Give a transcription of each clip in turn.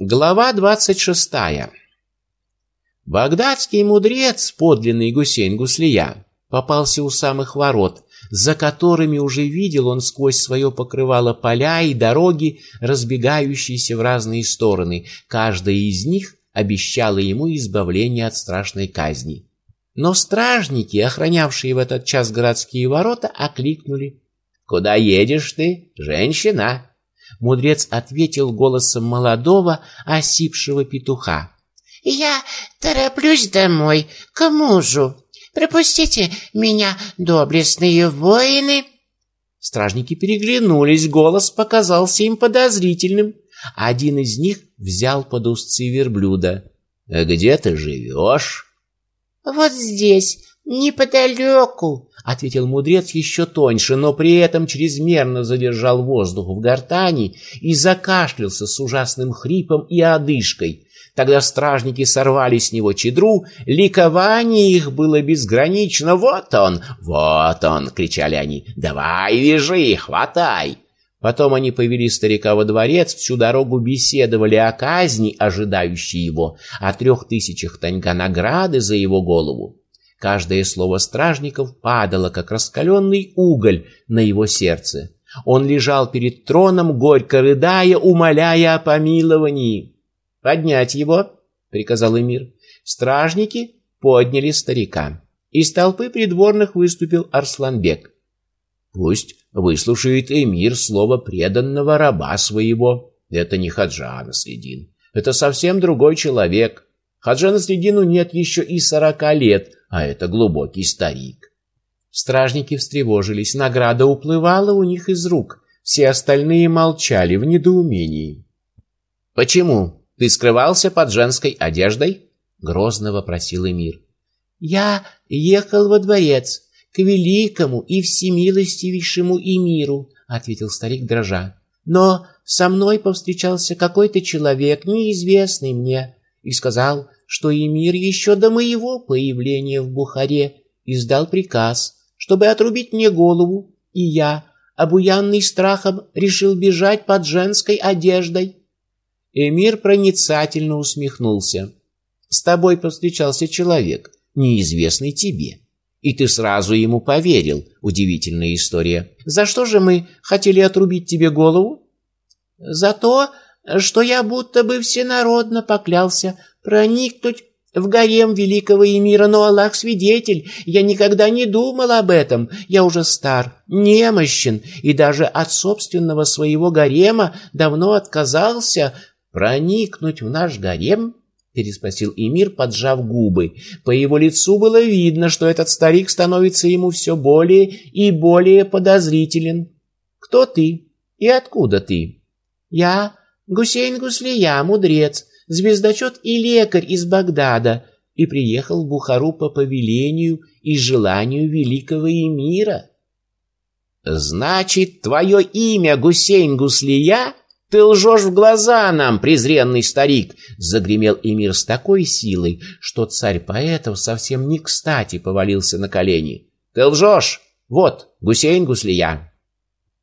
Глава двадцать шестая. Багдадский мудрец, подлинный Гусейн Гуслия, попался у самых ворот, за которыми уже видел он сквозь свое покрывало поля и дороги, разбегающиеся в разные стороны. Каждая из них обещала ему избавление от страшной казни. Но стражники, охранявшие в этот час городские ворота, окликнули: "Куда едешь ты, женщина?" Мудрец ответил голосом молодого, осипшего петуха. «Я тороплюсь домой, к мужу. Пропустите меня, доблестные воины!» Стражники переглянулись, голос показался им подозрительным. Один из них взял под узцы верблюда. «Где ты живешь?» «Вот здесь, неподалеку», ответил мудрец еще тоньше, но при этом чрезмерно задержал воздух в гортани и закашлялся с ужасным хрипом и одышкой. Тогда стражники сорвали с него чедру, ликование их было безгранично. «Вот он! Вот он!» — кричали они. «Давай, вяжи, хватай!» Потом они повели старика во дворец, всю дорогу беседовали о казни, ожидающей его, о трех тысячах таньга награды за его голову. Каждое слово стражников падало, как раскаленный уголь на его сердце. Он лежал перед троном, горько рыдая, умоляя о помиловании. «Поднять его!» — приказал эмир. Стражники подняли старика. Из толпы придворных выступил Арсланбек. «Пусть выслушает эмир слово преданного раба своего. Это не Хаджан Следин. Это совсем другой человек. Хаджан Следину нет еще и сорока лет, а это глубокий старик. Стражники встревожились, награда уплывала у них из рук. Все остальные молчали в недоумении. Почему ты скрывался под женской одеждой? грозно вопросил Эмир. Я ехал во дворец к великому и всемилостивейшему Эмиру, ответил старик дрожа. Но со мной повстречался какой-то человек, неизвестный мне, и сказал, что эмир еще до моего появления в Бухаре издал приказ, чтобы отрубить мне голову, и я, обуянный страхом, решил бежать под женской одеждой. Эмир проницательно усмехнулся. С тобой повстречался человек, неизвестный тебе, и ты сразу ему поверил. Удивительная история. За что же мы хотели отрубить тебе голову? За то, что я будто бы всенародно поклялся проникнуть в гарем великого эмира, но Аллах свидетель, я никогда не думал об этом. Я уже стар, немощен и даже от собственного своего гарема давно отказался проникнуть в наш гарем. переспросил эмир, поджав губы. По его лицу было видно, что этот старик становится ему все более и более подозрителен. Кто ты и откуда ты? Я Гусейн Гуслия, мудрец, звездочет и лекарь из Багдада, и приехал в Бухару по повелению и желанию великого эмира. Значит, твое имя Гусейн Гуслия? Ты лжешь в глаза нам, презренный старик, загремел эмир с такой силой, что царь поэтов совсем не кстати повалился на колени. Ты лжешь! Вот, Гусейн Гуслия.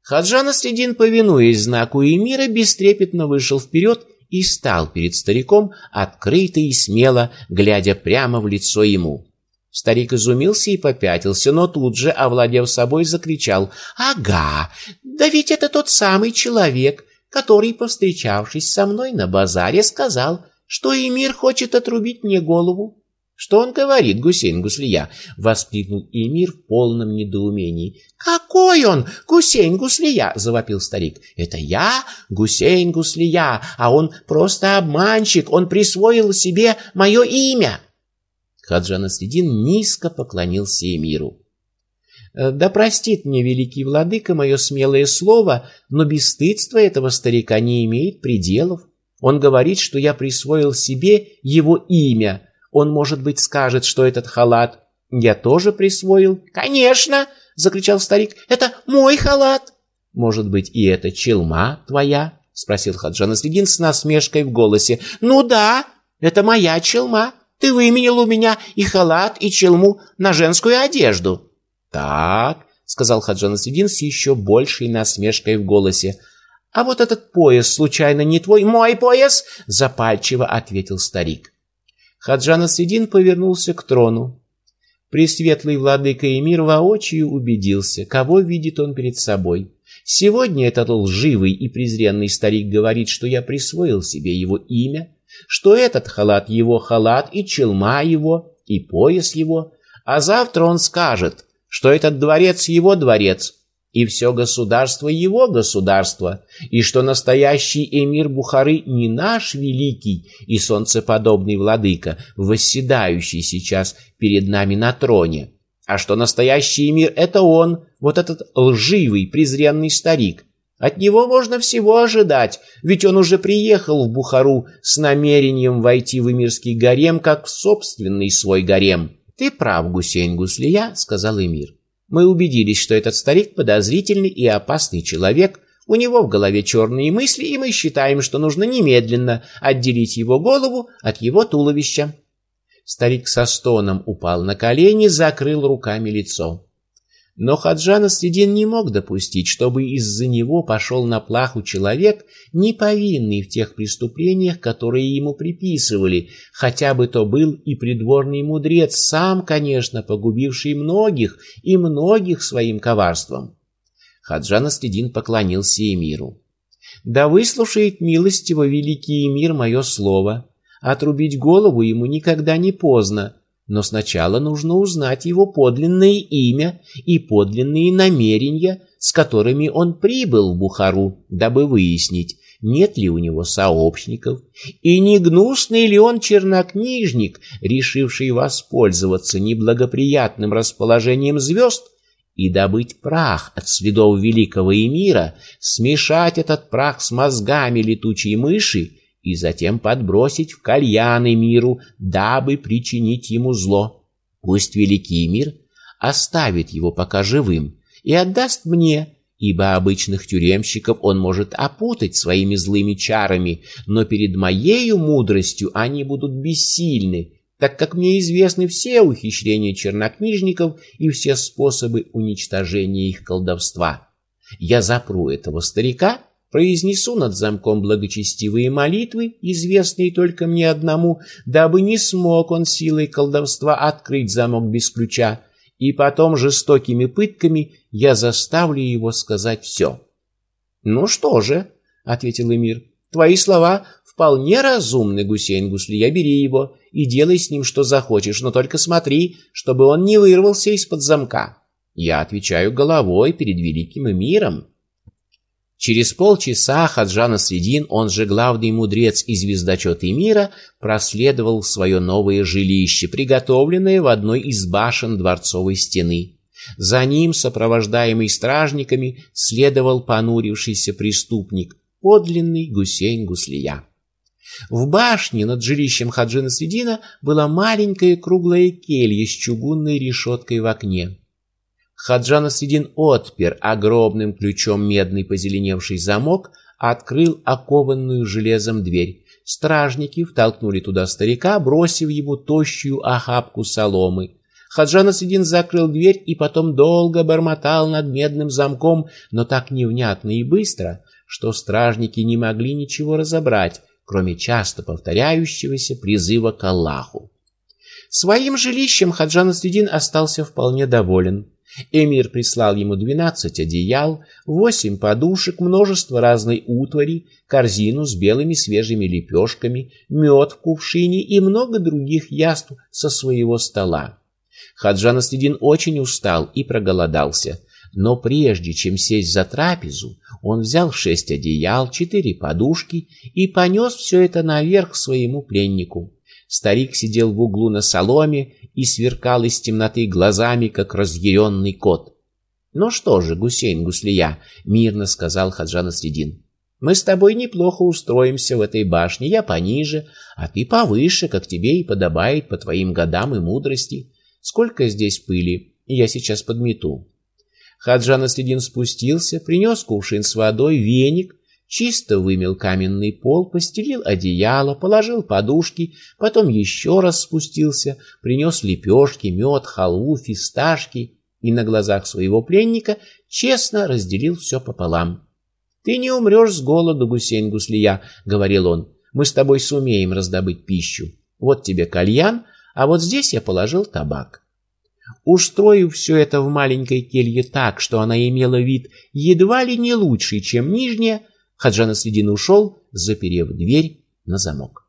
Хаджан Аследин, повинуясь знаку эмира, бестрепетно вышел вперед и стал перед стариком открыто и смело, глядя прямо в лицо ему. Старик изумился и попятился, но тут же, овладев собой, закричал: "Ага, да ведь это тот самый человек, который, повстречавшись со мной на базаре, сказал, что Эмир хочет отрубить мне голову. Что он говорит, Гусейн Гуслия? воскликнул Эмир в полном недоумении. Какой он, Гусейн Гуслия? завопил старик. Это я, Гусейн Гуслия, а он просто обманщик, он присвоил себе мое имя. Хаджан Асредин низко поклонился Эмиру. «Э, да простит мне великий владыка мое смелое слово, но бесстыдство этого старика не имеет пределов. Он говорит, что я присвоил себе его имя, он, может быть, скажет, что этот халат я тоже присвоил. Конечно, закричал старик. Это мой халат. Может быть, и это челма твоя? спросил Хаджан Аслидин с насмешкой в голосе. Ну да, это моя челма. Ты выменил у меня и халат, и челму на женскую одежду. Так, сказал Хаджан Аслидин с еще большей насмешкой в голосе. А вот этот пояс случайно не твой? Мой пояс, запальчиво ответил старик. Хаджан Асвидин повернулся к трону. Пресветлый владыка Эмир воочию убедился, кого видит он перед собой. Сегодня этот лживый и презренный старик говорит, что я присвоил себе его имя, что этот халат его халат и челма его и пояс его, а завтра он скажет, что этот дворец его дворец, и все государство его государство, и что настоящий эмир Бухары не наш великий и солнцеподобный владыка, восседающий сейчас перед нами на троне, а что настоящий эмир — это он, вот этот лживый, презренный старик. От него можно всего ожидать, ведь он уже приехал в Бухару с намерением войти в эмирский гарем, как в собственный свой гарем. «Ты прав, Гусейн Гуслия», — сказал эмир. Мы убедились, что этот старик подозрительный и опасный человек, у него в голове черные мысли, и мы считаем, что нужно немедленно отделить его голову от его туловища. Старик со стоном упал на колени, закрыл руками лицо. Но Хаджан Следин не мог допустить, чтобы из-за него пошел на плаху человек, не повинный в тех преступлениях, которые ему приписывали, хотя бы то был и придворный мудрец, сам, конечно, погубивший многих и многих своим коварством. Хаджан Следин поклонился эмиру. «Да выслушает милостиво великий эмир мое слово. Отрубить голову ему никогда не поздно, но сначала нужно узнать его подлинное имя и подлинные намерения, с которыми он прибыл в Бухару, дабы выяснить, нет ли у него сообщников, и не гнусный ли он чернокнижник, решивший воспользоваться неблагоприятным расположением звезд и добыть прах от следов великого эмира, смешать этот прах с мозгами летучей мыши и затем подбросить в кальяны миру, дабы причинить ему зло. Пусть великий мир оставит его пока живым и отдаст мне, ибо обычных тюремщиков он может опутать своими злыми чарами, но перед моею мудростью они будут бессильны, так как мне известны все ухищрения чернокнижников и все способы уничтожения их колдовства. Я запру этого старика произнесу над замком благочестивые молитвы, известные только мне одному, дабы не смог он силой колдовства открыть замок без ключа, и потом жестокими пытками я заставлю его сказать все. «Ну что же», — ответил Эмир, — «твои слова вполне разумны, Гусейн Гуслия, бери его и делай с ним что захочешь, но только смотри, чтобы он не вырвался из-под замка. Я отвечаю головой перед великим Эмиром». Через полчаса Хаджан Средин, он же главный мудрец и звездочет мира, проследовал в свое новое жилище, приготовленное в одной из башен дворцовой стены. За ним, сопровождаемый стражниками, следовал понурившийся преступник, подлинный Гусейн Гуслия. В башне над жилищем Хаджина Средина была маленькая круглая келья с чугунной решеткой в окне. Хаджан Асвидин отпер огромным ключом медный позеленевший замок, открыл окованную железом дверь. Стражники втолкнули туда старика, бросив ему тощую охапку соломы. Хаджан Асвидин закрыл дверь и потом долго бормотал над медным замком, но так невнятно и быстро, что стражники не могли ничего разобрать, кроме часто повторяющегося призыва к Аллаху. Своим жилищем Хаджан Асвидин остался вполне доволен. Эмир прислал ему двенадцать одеял, восемь подушек, множество разной утвари, корзину с белыми свежими лепешками, мед в кувшине и много других яств со своего стола. Хаджан Аследин очень устал и проголодался, но прежде чем сесть за трапезу, он взял шесть одеял, четыре подушки и понес все это наверх своему пленнику. Старик сидел в углу на соломе и сверкал из темноты глазами, как разъяренный кот. «Ну что же, Гусейн Гуслия», — мирно сказал Хаджан Средин, — «мы с тобой неплохо устроимся в этой башне, я пониже, а ты повыше, как тебе и подобает по твоим годам и мудрости. Сколько здесь пыли, я сейчас подмету». Хаджан Средин спустился, принес кувшин с водой, веник, чисто вымел каменный пол, постелил одеяло, положил подушки, потом еще раз спустился, принес лепешки, мед, халву, фисташки и на глазах своего пленника честно разделил все пополам. Ты не умрешь с голоду, Гусейн Гуслия, говорил он. Мы с тобой сумеем раздобыть пищу. Вот тебе кальян, а вот здесь я положил табак. Устроив все это в маленькой келье так, что она имела вид едва ли не лучший, чем нижняя, Хаджан Следин ушел, заперев дверь на замок.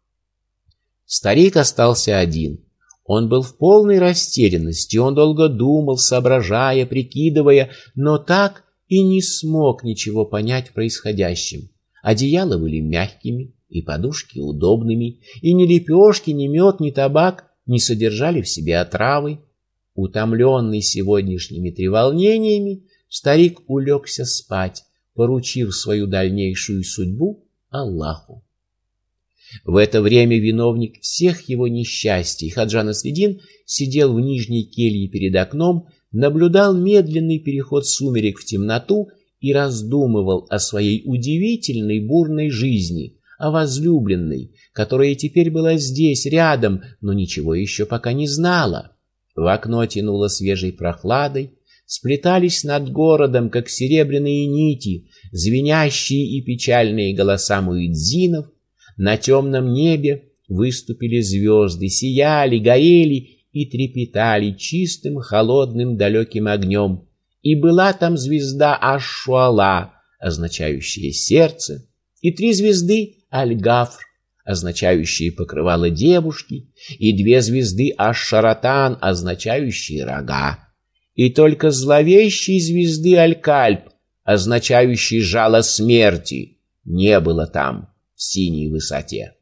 Старик остался один. Он был в полной растерянности, он долго думал, соображая, прикидывая, но так и не смог ничего понять в происходящем. Одеяла были мягкими и подушки удобными, и ни лепешки, ни мед, ни табак не содержали в себе отравы. Утомленный сегодняшними треволнениями, старик улегся спать, поручив свою дальнейшую судьбу Аллаху. В это время виновник всех его несчастий, Хаджан Следин, сидел в нижней келье перед окном, наблюдал медленный переход сумерек в темноту и раздумывал о своей удивительной бурной жизни, о возлюбленной, которая теперь была здесь, рядом, но ничего еще пока не знала. В окно тянуло свежей прохладой, сплетались над городом, как серебряные нити, звенящие и печальные голоса муэдзинов, на темном небе выступили звезды, сияли, горели и трепетали чистым, холодным, далеким огнем. И была там звезда Ашшуала, означающая сердце, и три звезды Аль-Гафр, означающие покрывало девушки, и две звезды Аш-Шаратан, означающие рога, и только зловещей звезды Аль-Кальп, означающей жало смерти, не было там в синей высоте.